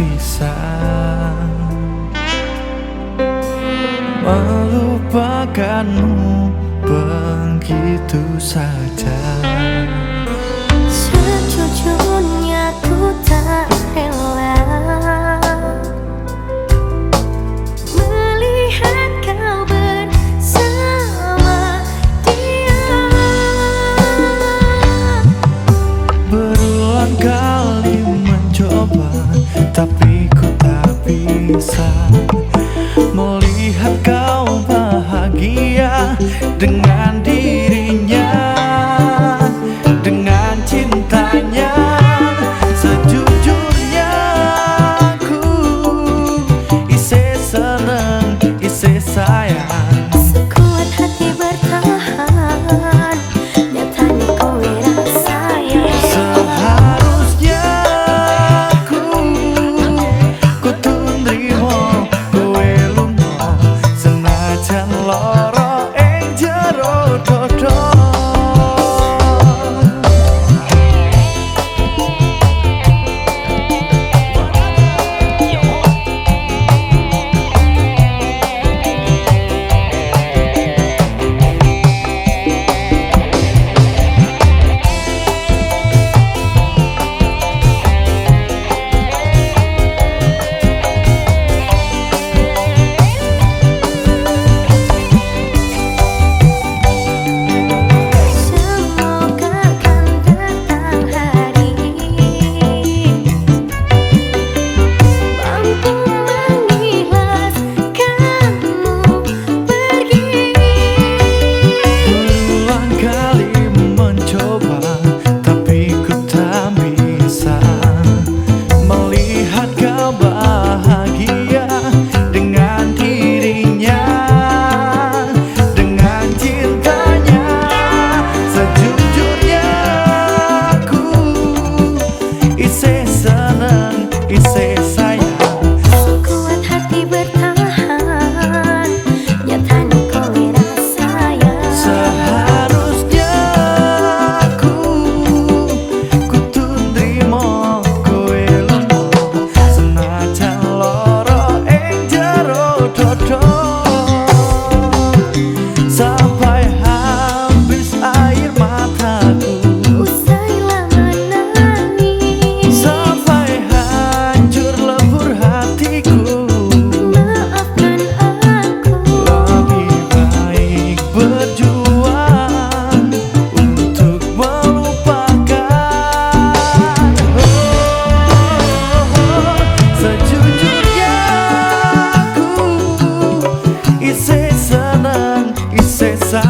bisa melupakanmu begitu saja. Kau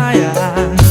sayang